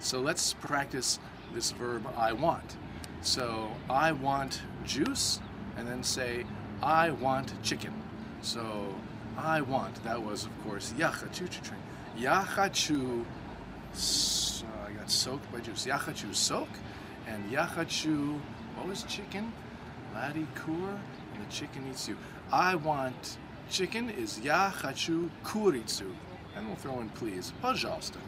So let's practice this verb I want. So I want juice, and then say I want chicken. So I want, that was of course yachachu train. Yachachu, so uh, I got soaked by juice. Yachachu soak, and yachachu, what was chicken? Laddie kur, and the chicken eats you. I want chicken is yachachu kuritsu. And we'll throw in please, пожалуйста.